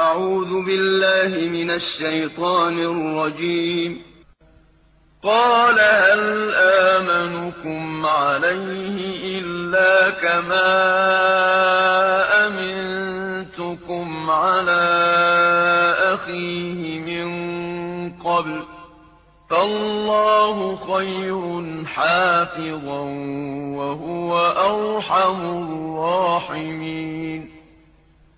أعوذ بالله من الشيطان الرجيم. قال هل آمنكم عليه إلا كما أمنتكم على أخيه من قبل فالله خير حافظا وهو أرحم الراحمين.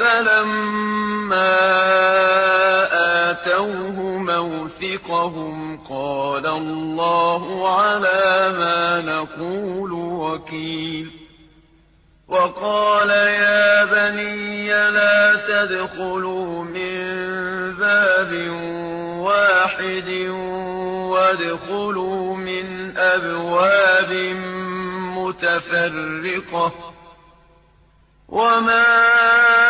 فلما آتوه موثقهم قال الله على ما نقول وكيل وقال يا بني لا تدخلوا من باب واحد وادخلوا من أبواب متفرقة وما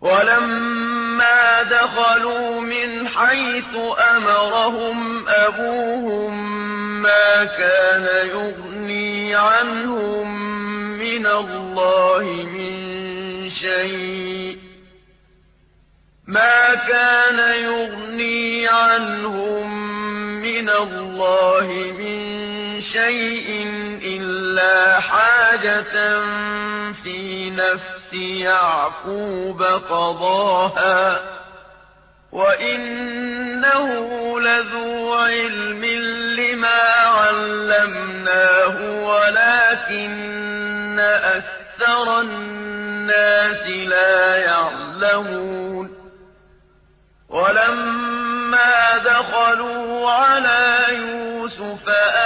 ولما دخلوا من حيث أمرهم أبوهم ما كان يغني عنهم من الله من شيء ما كان يغني عنهم من الله من شيء إلا حاجة في نفس يعقوب قضاها وإنه لذو علم لما علمناه ولكن أكثر الناس لا يعلمون ولما دخلوا على يوسف آوى